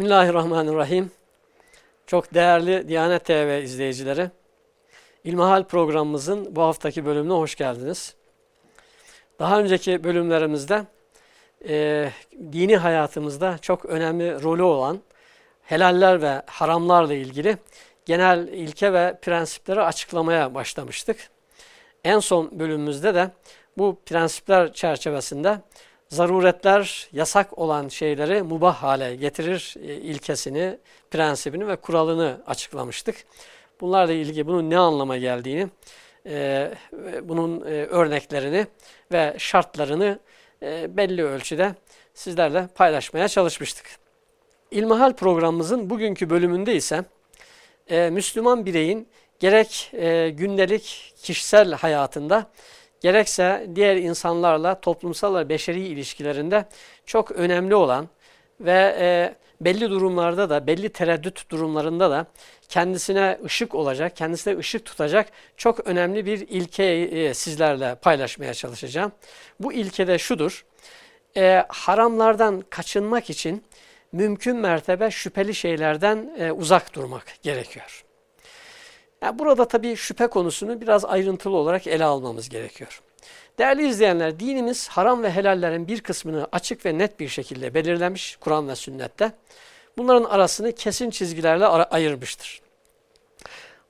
Bismillahirrahmanirrahim. Çok değerli Diyanet TV izleyicileri, İlmihal programımızın bu haftaki bölümüne hoş geldiniz. Daha önceki bölümlerimizde e, dini hayatımızda çok önemli rolü olan helaller ve haramlarla ilgili genel ilke ve prensipleri açıklamaya başlamıştık. En son bölümümüzde de bu prensipler çerçevesinde zaruretler yasak olan şeyleri mubah hale getirir e, ilkesini, prensibini ve kuralını açıklamıştık. Bunlarla ilgili bunun ne anlama geldiğini, e, bunun e, örneklerini ve şartlarını belli ölçüde sizlerle paylaşmaya çalışmıştık. İlmihal programımızın bugünkü bölümünde ise Müslüman bireyin gerek gündelik kişisel hayatında gerekse diğer insanlarla toplumsal ve beşeri ilişkilerinde çok önemli olan ve e, belli durumlarda da, belli tereddüt durumlarında da kendisine ışık olacak, kendisine ışık tutacak çok önemli bir ilkeyi e, sizlerle paylaşmaya çalışacağım. Bu ilke de şudur, e, haramlardan kaçınmak için mümkün mertebe şüpheli şeylerden e, uzak durmak gerekiyor. Yani burada tabii şüphe konusunu biraz ayrıntılı olarak ele almamız gerekiyor. Değerli izleyenler, dinimiz haram ve helallerin bir kısmını açık ve net bir şekilde belirlemiş Kur'an ve sünnette. Bunların arasını kesin çizgilerle ayırmıştır.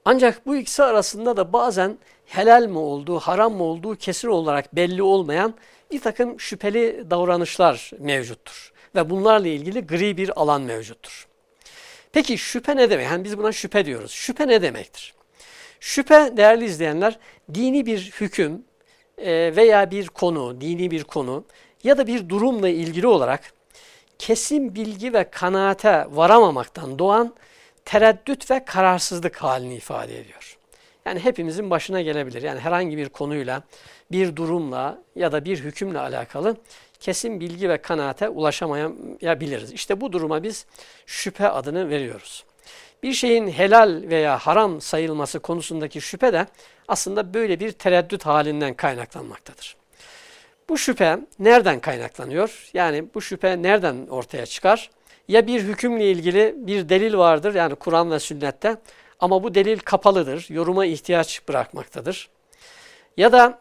Ancak bu ikisi arasında da bazen helal mi olduğu, haram mı olduğu kesin olarak belli olmayan bir takım şüpheli davranışlar mevcuttur. Ve bunlarla ilgili gri bir alan mevcuttur. Peki şüphe ne demek? Yani biz buna şüphe diyoruz. Şüphe ne demektir? Şüphe değerli izleyenler dini bir hüküm e, veya bir konu, dini bir konu ya da bir durumla ilgili olarak kesin bilgi ve kanaate varamamaktan doğan tereddüt ve kararsızlık halini ifade ediyor. Yani hepimizin başına gelebilir. Yani herhangi bir konuyla, bir durumla ya da bir hükümle alakalı kesin bilgi ve kanaate ulaşamayabiliriz. İşte bu duruma biz şüphe adını veriyoruz. Bir şeyin helal veya haram sayılması konusundaki şüphe de aslında böyle bir tereddüt halinden kaynaklanmaktadır. Bu şüphe nereden kaynaklanıyor? Yani bu şüphe nereden ortaya çıkar? Ya bir hükümle ilgili bir delil vardır yani Kur'an ve sünnette ama bu delil kapalıdır, yoruma ihtiyaç bırakmaktadır. Ya da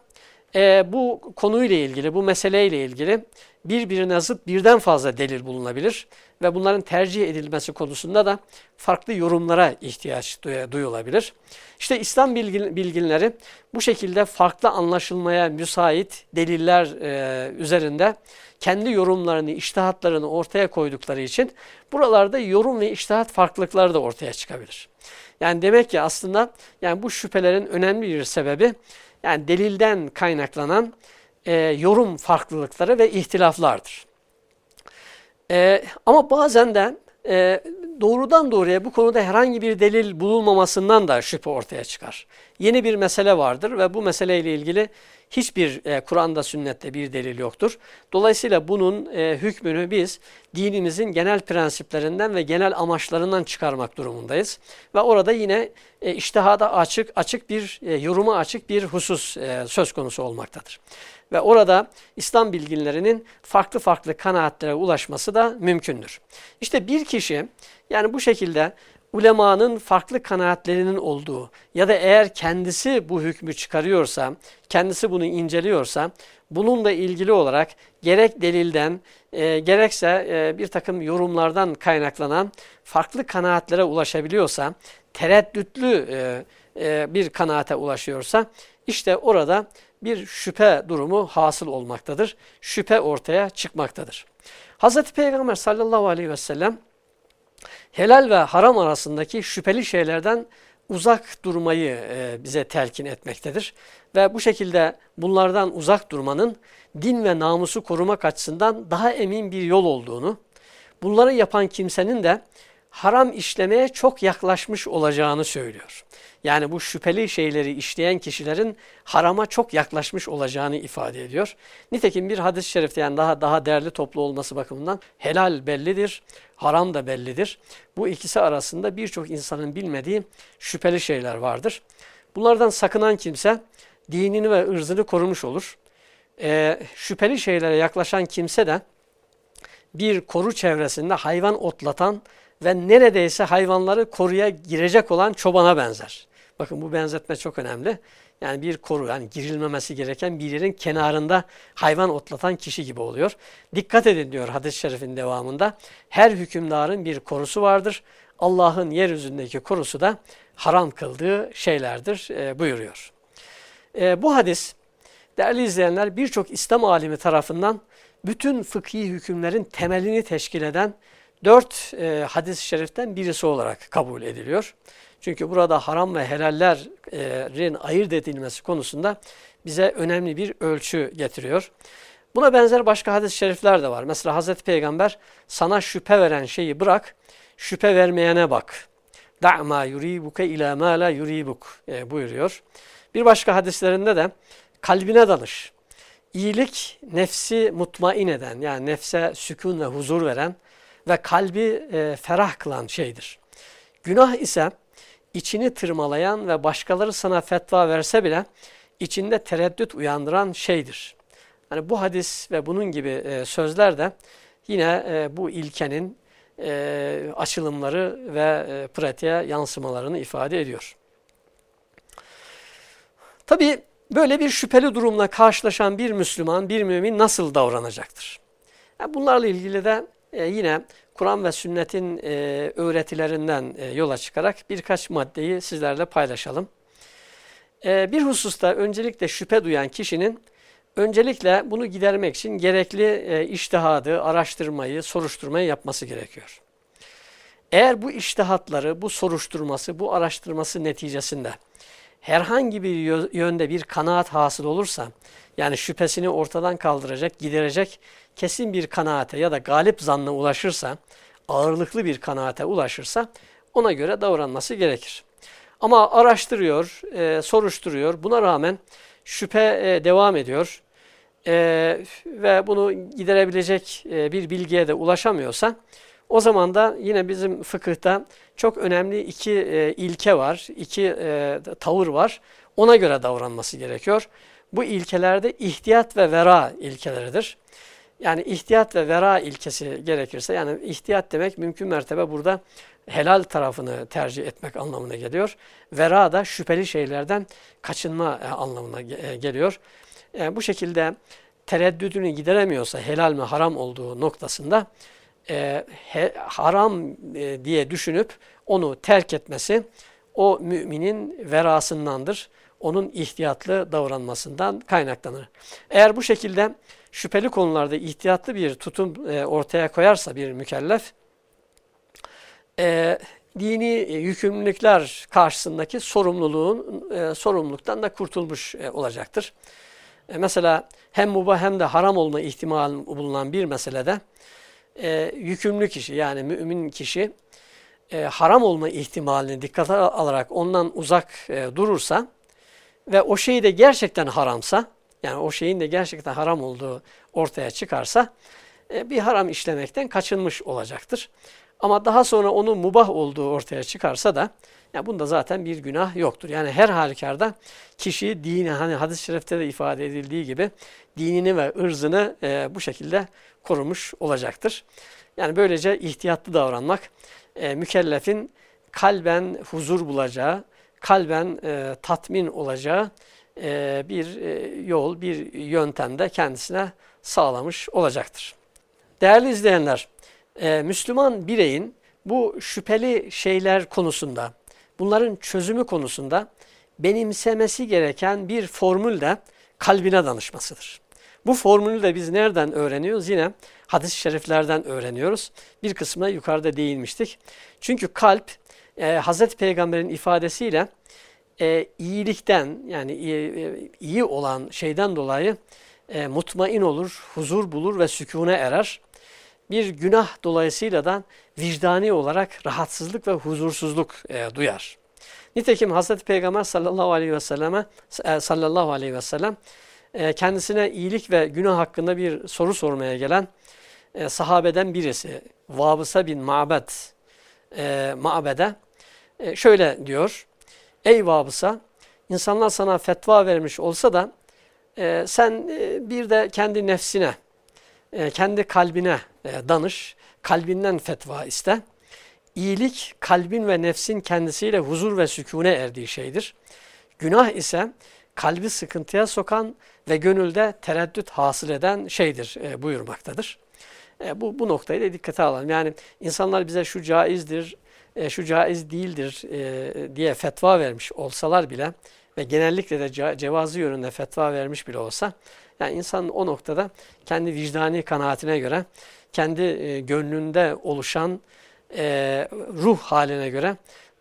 e, bu konuyla ilgili, bu meseleyle ilgili birbirine zıt birden fazla delil bulunabilir ve bunların tercih edilmesi konusunda da farklı yorumlara ihtiyaç duyulabilir. İşte İslam bilginleri bu şekilde farklı anlaşılmaya müsait deliller e, üzerinde kendi yorumlarını, iştihatlarını ortaya koydukları için buralarda yorum ve iştihat farklılıkları da ortaya çıkabilir. Yani demek ki aslında yani bu şüphelerin önemli bir sebebi yani delilden kaynaklanan e, yorum farklılıkları ve ihtilaflardır. E, ama bazen de e, doğrudan doğruya bu konuda herhangi bir delil bulunmamasından da şüphe ortaya çıkar. Yeni bir mesele vardır ve bu meseleyle ilgili hiçbir e, Kur'an'da sünnette bir delil yoktur. Dolayısıyla bunun e, hükmünü biz dinimizin genel prensiplerinden ve genel amaçlarından çıkarmak durumundayız. Ve orada yine e, iştihada açık, açık bir, e, yoruma açık bir husus e, söz konusu olmaktadır. Ve orada İslam bilginlerinin farklı farklı kanaatlere ulaşması da mümkündür. İşte bir kişi yani bu şekilde ulemanın farklı kanaatlerinin olduğu ya da eğer kendisi bu hükmü çıkarıyorsa, kendisi bunu inceliyorsa, bununla ilgili olarak gerek delilden, e, gerekse e, bir takım yorumlardan kaynaklanan farklı kanaatlere ulaşabiliyorsa, tereddütlü e, e, bir kanaate ulaşıyorsa, işte orada bir şüphe durumu hasıl olmaktadır. Şüphe ortaya çıkmaktadır. Hz. Peygamber sallallahu aleyhi ve sellem helal ve haram arasındaki şüpheli şeylerden uzak durmayı e, bize telkin etmektedir. Ve bu şekilde bunlardan uzak durmanın din ve namusu korumak açısından daha emin bir yol olduğunu, bunları yapan kimsenin de haram işlemeye çok yaklaşmış olacağını söylüyor. Yani bu şüpheli şeyleri işleyen kişilerin harama çok yaklaşmış olacağını ifade ediyor. Nitekim bir hadis-i şerifte yani daha daha değerli toplu olması bakımından helal bellidir, haram da bellidir. Bu ikisi arasında birçok insanın bilmediği şüpheli şeyler vardır. Bunlardan sakınan kimse dinini ve ırzını korumuş olur. Ee, şüpheli şeylere yaklaşan kimse de bir koru çevresinde hayvan otlatan ve neredeyse hayvanları koruya girecek olan çobana benzer. Bakın bu benzetme çok önemli. Yani bir koru, yani girilmemesi gereken bir yerin kenarında hayvan otlatan kişi gibi oluyor. Dikkat edin diyor hadis-i şerifin devamında. Her hükümdarın bir korusu vardır. Allah'ın yeryüzündeki korusu da haram kıldığı şeylerdir e, buyuruyor. E, bu hadis değerli izleyenler birçok İslam alimi tarafından bütün fıkhi hükümlerin temelini teşkil eden dört e, hadis-i şeriften birisi olarak kabul ediliyor. Çünkü burada haram ve helallerin ayırt edilmesi konusunda bize önemli bir ölçü getiriyor. Buna benzer başka hadis-i şerifler de var. Mesela Hazreti Peygamber sana şüphe veren şeyi bırak, şüphe vermeyene bak. Da'ma yuribuke ila ma la yuribuk e, buyuruyor. Bir başka hadislerinde de kalbine danış. İyilik nefsi mutmain eden yani nefse sükun ve huzur veren ve kalbi e, ferah kılan şeydir. Günah ise içini tırmalayan ve başkaları sana fetva verse bile içinde tereddüt uyandıran şeydir. Yani bu hadis ve bunun gibi e, sözler de yine e, bu ilkenin e, açılımları ve e, pratiğe yansımalarını ifade ediyor. Tabi böyle bir şüpheli durumla karşılaşan bir Müslüman, bir mümin nasıl davranacaktır? Yani bunlarla ilgili de e, yine Kur'an ve sünnetin e, öğretilerinden e, yola çıkarak birkaç maddeyi sizlerle paylaşalım. E, bir hususta öncelikle şüphe duyan kişinin öncelikle bunu gidermek için gerekli e, iştihadı, araştırmayı, soruşturmayı yapması gerekiyor. Eğer bu iştihatları, bu soruşturması, bu araştırması neticesinde herhangi bir yönde bir kanaat hasıl olursa, yani şüphesini ortadan kaldıracak, giderecek kesin bir kanaate ya da galip zannına ulaşırsa, ağırlıklı bir kanaate ulaşırsa ona göre davranması gerekir. Ama araştırıyor, e, soruşturuyor, buna rağmen şüphe e, devam ediyor e, ve bunu giderebilecek e, bir bilgiye de ulaşamıyorsa, o zaman da yine bizim fıkıhta çok önemli iki e, ilke var, iki e, tavır var. Ona göre davranması gerekiyor. Bu ilkelerde ihtiyat ve vera ilkeleridir. Yani ihtiyat ve vera ilkesi gerekirse, yani ihtiyat demek mümkün mertebe burada helal tarafını tercih etmek anlamına geliyor. Vera da şüpheli şeylerden kaçınma e, anlamına e, geliyor. E, bu şekilde tereddüdünü gideremiyorsa helal mi haram olduğu noktasında e, he, haram e, diye düşünüp onu terk etmesi o müminin verasındandır. Onun ihtiyatlı davranmasından kaynaklanır. Eğer bu şekilde şüpheli konularda ihtiyatlı bir tutum e, ortaya koyarsa bir mükellef, e, dini yükümlülükler karşısındaki sorumluluğun e, sorumluluktan da kurtulmuş e, olacaktır. E, mesela hem mubah hem de haram olma ihtimali bulunan bir meselede e, yükümlü kişi yani mümin kişi e, haram olma ihtimalini dikkate alarak ondan uzak e, durursa ve o şey de gerçekten haramsa yani o şeyin de gerçekten haram olduğu ortaya çıkarsa e, bir haram işlemekten kaçınmış olacaktır. Ama daha sonra onun mubah olduğu ortaya çıkarsa da ya bunda zaten bir günah yoktur. Yani her halükarda kişi dini hani hadis-i şerifte de ifade edildiği gibi dinini ve ırzını e, bu şekilde korumuş olacaktır. Yani böylece ihtiyatlı davranmak e, mükellefin kalben huzur bulacağı, kalben e, tatmin olacağı e, bir e, yol, bir yöntemde kendisine sağlamış olacaktır. Değerli izleyenler, e, Müslüman bireyin bu şüpheli şeyler konusunda, bunların çözümü konusunda benimsemesi gereken bir formül de kalbine danışmasıdır. Bu formülü de biz nereden öğreniyoruz? Yine hadis-i şeriflerden öğreniyoruz. Bir kısmına yukarıda değinmiştik. Çünkü kalp e, Hazreti Peygamber'in ifadesiyle e, iyilikten yani iyi, e, iyi olan şeyden dolayı e, mutmain olur, huzur bulur ve sükune erer. Bir günah dolayısıyla da vicdani olarak rahatsızlık ve huzursuzluk e, duyar. Nitekim Hazreti Peygamber sallallahu aleyhi ve selleme e, sallallahu aleyhi ve sellem e, kendisine iyilik ve günah hakkında bir soru sormaya gelen e, sahabeden birisi Vabısa bin Ma'bed e, Ma'bed'e e, şöyle diyor. Ey Vabısa insanlar sana fetva vermiş olsa da e, sen e, bir de kendi nefsine e, kendi kalbine e, danış, kalbinden fetva iste. İyilik kalbin ve nefsin kendisiyle huzur ve sükune erdiği şeydir. Günah ise kalbi sıkıntıya sokan ve gönülde tereddüt hasıl eden şeydir e, buyurmaktadır. E, bu, bu noktayı da dikkate alalım. Yani insanlar bize şu caizdir, e, şu caiz değildir e, diye fetva vermiş olsalar bile ve genellikle de cevazı yönünde fetva vermiş bile olsa yani insan o noktada kendi vicdani kanaatine göre kendi e, gönlünde oluşan e, ruh haline göre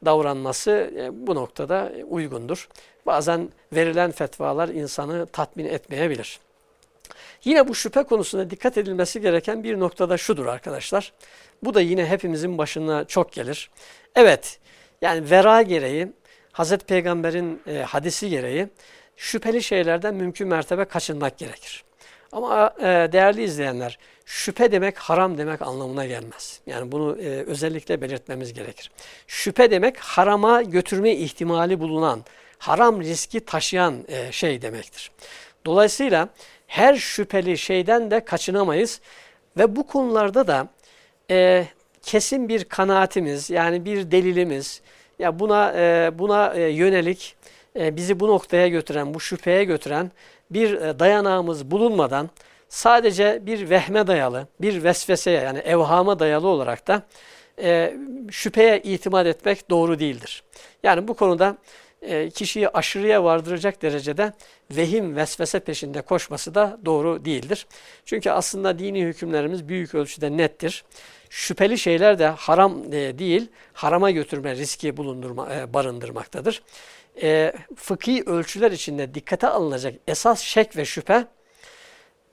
davranması e, bu noktada uygundur. Bazen verilen fetvalar insanı tatmin etmeyebilir. Yine bu şüphe konusunda dikkat edilmesi gereken bir noktada şudur arkadaşlar. Bu da yine hepimizin başına çok gelir. Evet yani vera gereği Hazreti Peygamber'in e, hadisi gereği şüpheli şeylerden mümkün mertebe kaçınmak gerekir. Ama e, değerli izleyenler, şüphe demek haram demek anlamına gelmez. Yani bunu e, özellikle belirtmemiz gerekir. Şüphe demek harama götürme ihtimali bulunan, haram riski taşıyan e, şey demektir. Dolayısıyla her şüpheli şeyden de kaçınamayız ve bu konularda da e, kesin bir kanaatimiz yani bir delilimiz ya buna e, buna e, yönelik e, bizi bu noktaya götüren, bu şüpheye götüren bir e, dayanağımız bulunmadan sadece bir vehme dayalı, bir vesveseye yani evhama dayalı olarak da e, şüpheye itimat etmek doğru değildir. Yani bu konuda e, kişiyi aşırıya vardıracak derecede vehim, vesvese peşinde koşması da doğru değildir. Çünkü aslında dini hükümlerimiz büyük ölçüde nettir. Şüpheli şeyler de haram e, değil, harama götürme riski bulundurma, e, barındırmaktadır. E, fıkhi ölçüler içinde dikkate alınacak esas şek ve şüphe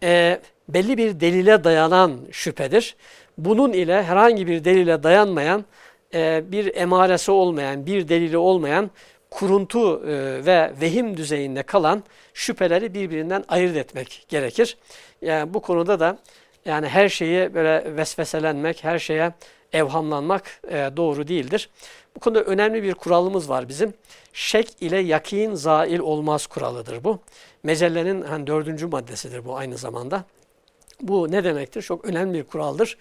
e, belli bir delile dayanan şüphedir. Bunun ile herhangi bir delile dayanmayan, e, bir emaresi olmayan, bir delili olmayan kuruntu e, ve vehim düzeyinde kalan şüpheleri birbirinden ayırt etmek gerekir. Yani bu konuda da yani her şeyi böyle vesveselenmek, her şeye evhamlanmak e, doğru değildir. Bu konuda önemli bir kuralımız var bizim. Şek ile yakin zail olmaz kuralıdır bu. Mecellenin hani dördüncü maddesidir bu aynı zamanda. Bu ne demektir? Çok önemli bir kuraldır.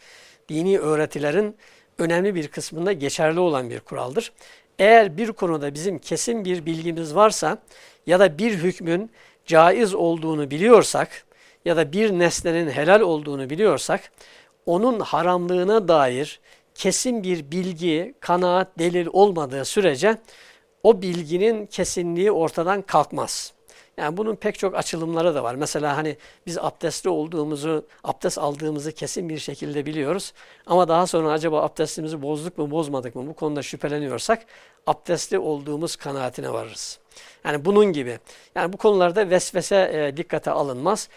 Dini öğretilerin önemli bir kısmında geçerli olan bir kuraldır. Eğer bir konuda bizim kesin bir bilgimiz varsa ya da bir hükmün caiz olduğunu biliyorsak ya da bir nesnenin helal olduğunu biliyorsak onun haramlığına dair kesin bir bilgi, kanaat, delil olmadığı sürece o bilginin kesinliği ortadan kalkmaz. Yani bunun pek çok açılımları da var. Mesela hani biz abdestli olduğumuzu, abdest aldığımızı kesin bir şekilde biliyoruz. Ama daha sonra acaba abdestimizi bozduk mu, bozmadık mı bu konuda şüpheleniyorsak abdestli olduğumuz kanaatine varırız. Yani bunun gibi. Yani bu konularda vesvese e, dikkate alınmaz.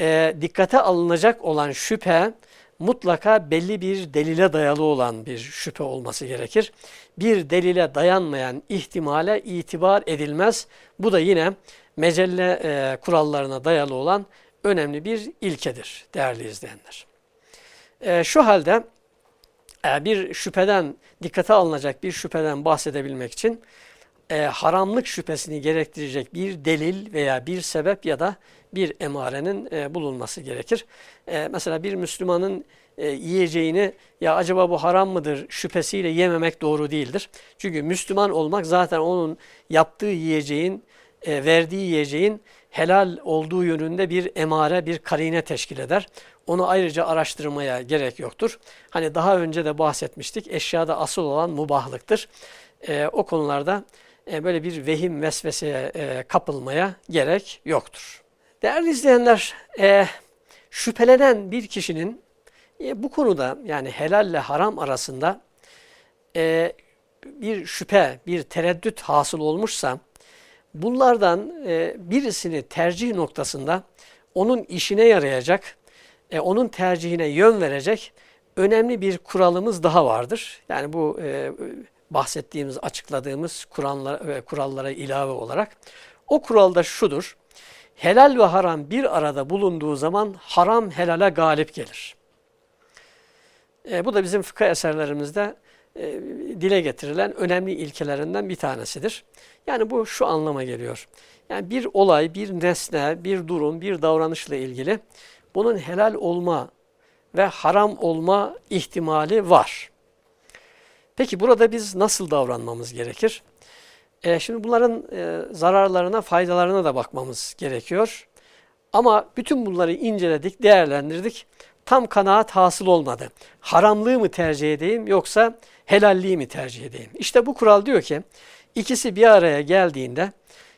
E, dikkate alınacak olan şüphe mutlaka belli bir delile dayalı olan bir şüphe olması gerekir. Bir delile dayanmayan ihtimale itibar edilmez. Bu da yine mecelle e, kurallarına dayalı olan önemli bir ilkedir değerli izleyenler. E, şu halde e, bir şüpheden, dikkate alınacak bir şüpheden bahsedebilmek için e, haramlık şüphesini gerektirecek bir delil veya bir sebep ya da bir emarenin e, bulunması gerekir. E, mesela bir Müslümanın e, yiyeceğini ya acaba bu haram mıdır şüphesiyle yememek doğru değildir. Çünkü Müslüman olmak zaten onun yaptığı yiyeceğin, e, verdiği yiyeceğin helal olduğu yönünde bir emare, bir karine teşkil eder. Onu ayrıca araştırmaya gerek yoktur. Hani daha önce de bahsetmiştik eşyada asıl olan mubahlıktır. E, o konularda e, böyle bir vehim vesveseye e, kapılmaya gerek yoktur. Değerli izleyenler, e, şüphelenen bir kişinin e, bu konuda yani helalle haram arasında e, bir şüphe, bir tereddüt hasıl olmuşsa bunlardan e, birisini tercih noktasında onun işine yarayacak, e, onun tercihine yön verecek önemli bir kuralımız daha vardır. Yani bu e, bahsettiğimiz, açıkladığımız kurallara, kurallara ilave olarak. O kural da şudur. Helal ve haram bir arada bulunduğu zaman haram helale galip gelir. E, bu da bizim fıkıh eserlerimizde e, dile getirilen önemli ilkelerinden bir tanesidir. Yani bu şu anlama geliyor. Yani bir olay, bir nesne, bir durum, bir davranışla ilgili bunun helal olma ve haram olma ihtimali var. Peki burada biz nasıl davranmamız gerekir? E, şimdi bunların e, zararlarına, faydalarına da bakmamız gerekiyor. Ama bütün bunları inceledik, değerlendirdik. Tam kanaat hasıl olmadı. Haramlığı mı tercih edeyim yoksa helalliği mi tercih edeyim? İşte bu kural diyor ki ikisi bir araya geldiğinde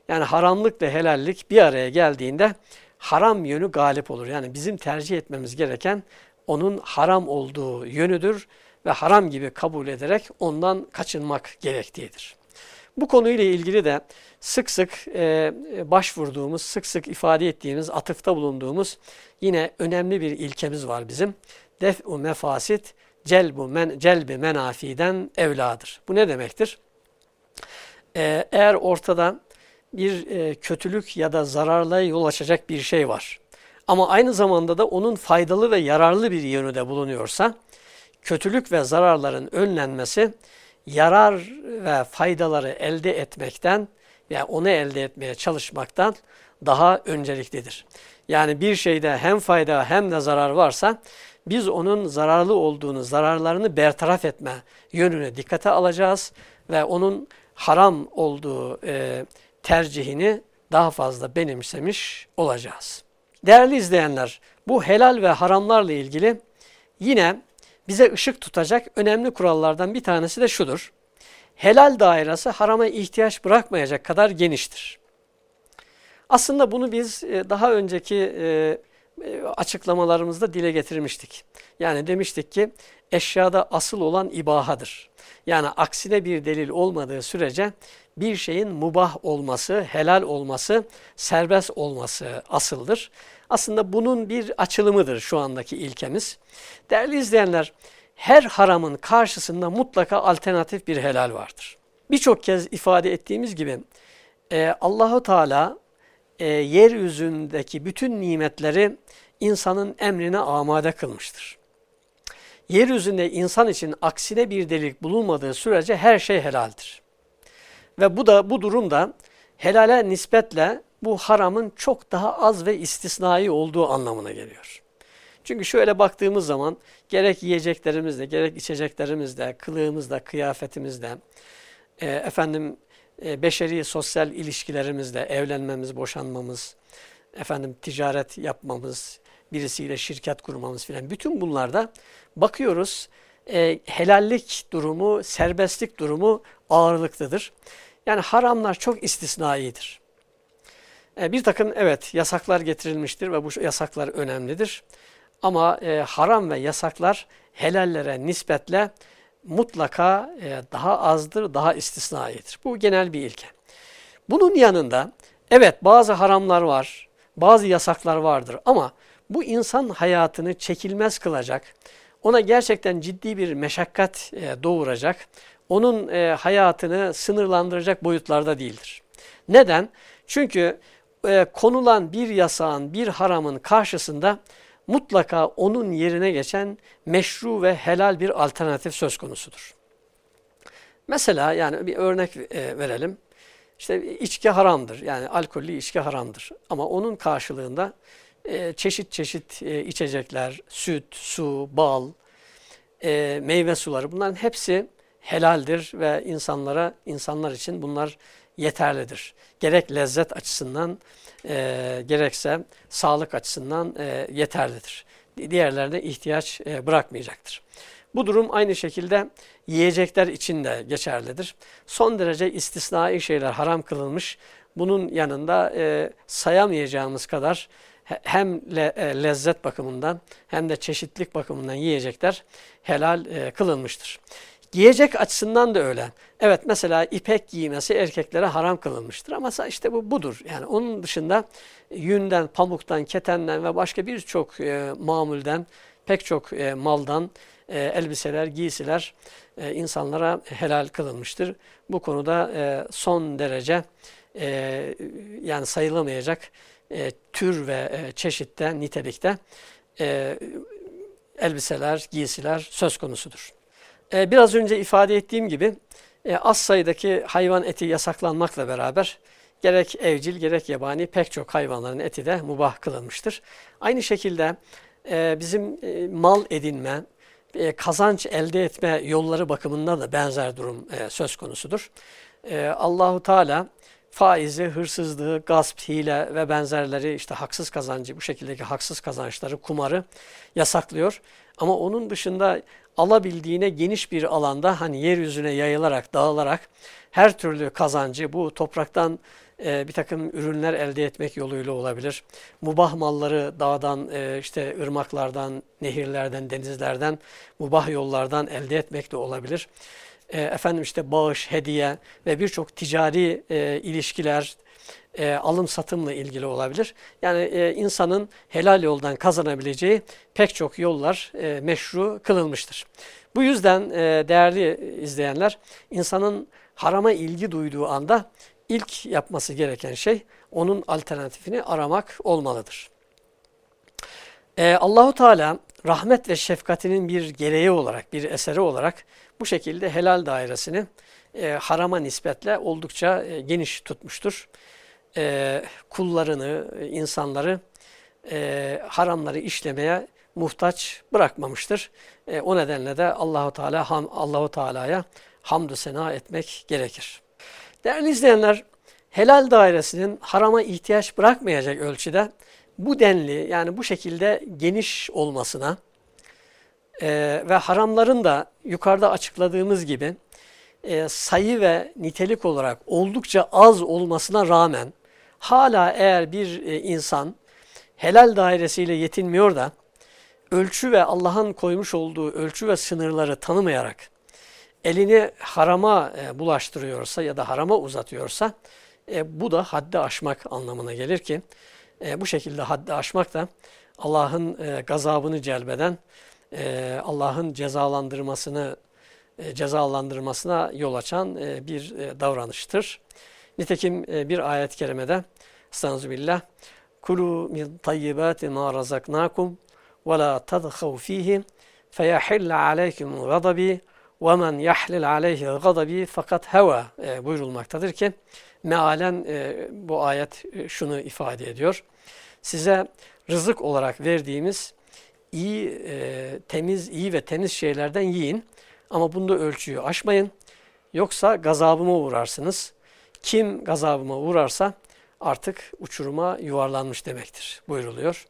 yani haramlık ve helallik bir araya geldiğinde haram yönü galip olur. Yani bizim tercih etmemiz gereken onun haram olduğu yönüdür ve haram gibi kabul ederek ondan kaçınmak gerektiğidir. Bu konuyla ilgili de sık sık e, başvurduğumuz, sık sık ifade ettiğimiz, atıfta bulunduğumuz yine önemli bir ilkemiz var bizim. Def'u mefasit, celbu men, celbi menafiden evladır. Bu ne demektir? Ee, eğer ortada bir e, kötülük ya da zararla yol açacak bir şey var. Ama aynı zamanda da onun faydalı ve yararlı bir yönü de bulunuyorsa, kötülük ve zararların önlenmesi, yarar ve faydaları elde etmekten ve onu elde etmeye çalışmaktan daha önceliklidir. Yani bir şeyde hem fayda hem de zarar varsa biz onun zararlı olduğunu, zararlarını bertaraf etme yönüne dikkate alacağız ve onun haram olduğu e, tercihini daha fazla benimsemiş olacağız. Değerli izleyenler, bu helal ve haramlarla ilgili yine bize ışık tutacak önemli kurallardan bir tanesi de şudur. Helal dairesi harama ihtiyaç bırakmayacak kadar geniştir. Aslında bunu biz e, daha önceki e, e, açıklamalarımızda dile getirmiştik. Yani demiştik ki eşyada asıl olan ibahadır. Yani aksine bir delil olmadığı sürece bir şeyin mubah olması, helal olması, serbest olması asıldır. Aslında bunun bir açılımıdır şu andaki ilkemiz. Değerli izleyenler, her haramın karşısında mutlaka alternatif bir helal vardır. Birçok kez ifade ettiğimiz gibi e, Allahu Teala e, yeryüzündeki bütün nimetleri insanın emrine amade kılmıştır. Yeryüzünde insan için aksine bir delik bulunmadığı sürece her şey helaldir. Ve bu da bu durumda helale nispetle bu haramın çok daha az ve istisnai olduğu anlamına geliyor. Çünkü şöyle baktığımız zaman gerek yiyeceklerimizde, gerek içeceklerimizde, kılığımızda, kıyafetimizde, e, efendim e, beşeri sosyal ilişkilerimizde evlenmemiz, boşanmamız, efendim ticaret yapmamız, birisiyle şirket kurmamız filan bütün bunlarda bakıyoruz e, helallik durumu, serbestlik durumu ağırlıklıdır. Yani haramlar çok istisnaidir. E, bir takım evet yasaklar getirilmiştir ve bu yasaklar önemlidir. Ama e, haram ve yasaklar helallere nispetle mutlaka e, daha azdır, daha istisnaidir. Bu genel bir ilke. Bunun yanında evet bazı haramlar var, bazı yasaklar vardır ama bu insan hayatını çekilmez kılacak, ona gerçekten ciddi bir meşakkat e, doğuracak, onun e, hayatını sınırlandıracak boyutlarda değildir. Neden? Çünkü e, konulan bir yasağın, bir haramın karşısında mutlaka onun yerine geçen meşru ve helal bir alternatif söz konusudur. Mesela yani bir örnek e, verelim. İşte içki haramdır. Yani alkollü içki haramdır. Ama onun karşılığında e, çeşit çeşit e, içecekler, süt, su, bal, e, meyve suları bunların hepsi helaldir ve insanlara insanlar için bunlar yeterlidir. Gerek lezzet açısından e, gerekse sağlık açısından e, yeterlidir. Diğerlerine ihtiyaç e, bırakmayacaktır. Bu durum aynı şekilde yiyecekler için de geçerlidir. Son derece istisnai şeyler haram kılınmış. Bunun yanında e, sayamayacağımız kadar hem le, e, lezzet bakımından hem de çeşitlik bakımından yiyecekler helal e, kılınmıştır. Giyecek açısından da öyle. Evet mesela ipek giymesi erkeklere haram kılınmıştır ama işte bu budur. Yani onun dışında yünden, pamuktan, ketenden ve başka birçok e, mamulden, pek çok e, maldan e, elbiseler, giysiler e, insanlara helal kılınmıştır. Bu konuda e, son derece e, yani sayılamayacak e, tür ve e, çeşitte, nitelikte e, elbiseler, giysiler söz konusudur. E, biraz önce ifade ettiğim gibi e, az sayıdaki hayvan eti yasaklanmakla beraber gerek evcil gerek yabani pek çok hayvanların eti de mubah kılınmıştır. Aynı şekilde e, bizim e, mal edinme, e, kazanç elde etme yolları bakımından da benzer durum e, söz konusudur. E, Allahu Teala faizi, hırsızlığı, gasp, hile ve benzerleri işte haksız kazancı, bu şekildeki haksız kazançları, kumarı yasaklıyor. Ama onun dışında alabildiğine geniş bir alanda hani yeryüzüne yayılarak, dağılarak her türlü kazancı bu topraktan e, bir takım ürünler elde etmek yoluyla olabilir. Mubah malları dağdan, e, işte ırmaklardan, nehirlerden, denizlerden, mubah yollardan elde etmek de olabilir. E, efendim işte bağış, hediye ve birçok ticari e, ilişkiler, e, alım satımla ilgili olabilir. Yani e, insanın helal yoldan kazanabileceği pek çok yollar e, meşru kılınmıştır. Bu yüzden e, değerli izleyenler insanın harama ilgi duyduğu anda ilk yapması gereken şey onun alternatifini aramak olmalıdır. Ee, Allahu Teala rahmet ve şefkatinin bir gereği olarak, bir eseri olarak bu şekilde helal dairesini e, harama nispetle oldukça e, geniş tutmuştur. E, kullarını, insanları e, haramları işlemeye muhtaç bırakmamıştır. E, o nedenle de Allahu Teala ham, Allahu Teala'ya hamdü sena etmek gerekir. Değerli izleyenler, helal dairesinin harama ihtiyaç bırakmayacak ölçüde bu denli yani bu şekilde geniş olmasına e, ve haramların da yukarıda açıkladığımız gibi e, sayı ve nitelik olarak oldukça az olmasına rağmen hala eğer bir e, insan helal dairesiyle yetinmiyor da ölçü ve Allah'ın koymuş olduğu ölçü ve sınırları tanımayarak elini harama e, bulaştırıyorsa ya da harama uzatıyorsa e, bu da haddi aşmak anlamına gelir ki bu şekilde haddi aşmak da Allah'ın gazabını celbeden, Allah'ın cezalandırmasını cezalandırmasına yol açan bir davranıştır. Nitekim e, bir ayet-i kerimede Estağfirullah Kulu min tayyibati ma razaknakum ve la tadhav fihi feyahilla aleykum gadabi ve men yahlil aleyhi gadabi fakat heva e, buyurulmaktadır ki mealen e, bu ayet e, şunu ifade ediyor. Size rızık olarak verdiğimiz iyi, e, temiz, iyi ve temiz şeylerden yiyin. Ama bunda ölçüyü aşmayın. Yoksa gazabıma uğrarsınız. Kim gazabıma uğrarsa artık uçuruma yuvarlanmış demektir buyuruluyor.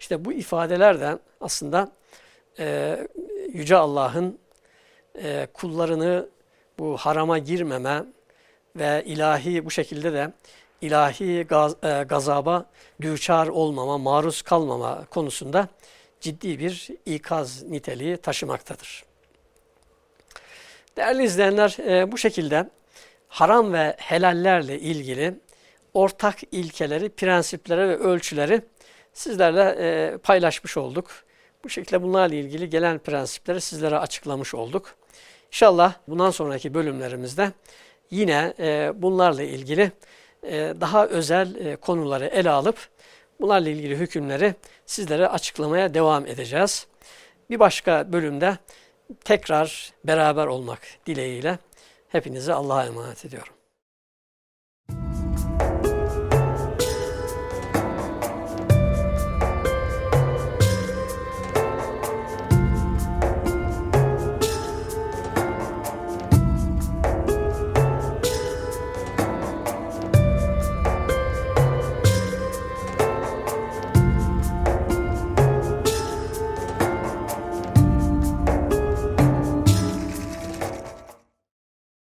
İşte bu ifadelerden aslında e, Yüce Allah'ın e, kullarını bu harama girmeme ve ilahi bu şekilde de ilahi gaz, e, gazaba düçar olmama, maruz kalmama konusunda ciddi bir ikaz niteliği taşımaktadır. Değerli izleyenler e, bu şekilde haram ve helallerle ilgili ortak ilkeleri, prensipleri ve ölçüleri sizlerle e, paylaşmış olduk. Bu şekilde bunlarla ilgili gelen prensipleri sizlere açıklamış olduk. İnşallah bundan sonraki bölümlerimizde yine e, bunlarla ilgili e, daha özel e, konuları ele alıp bunlarla ilgili hükümleri sizlere açıklamaya devam edeceğiz. Bir başka bölümde tekrar beraber olmak dileğiyle hepinizi Allah'a emanet ediyorum.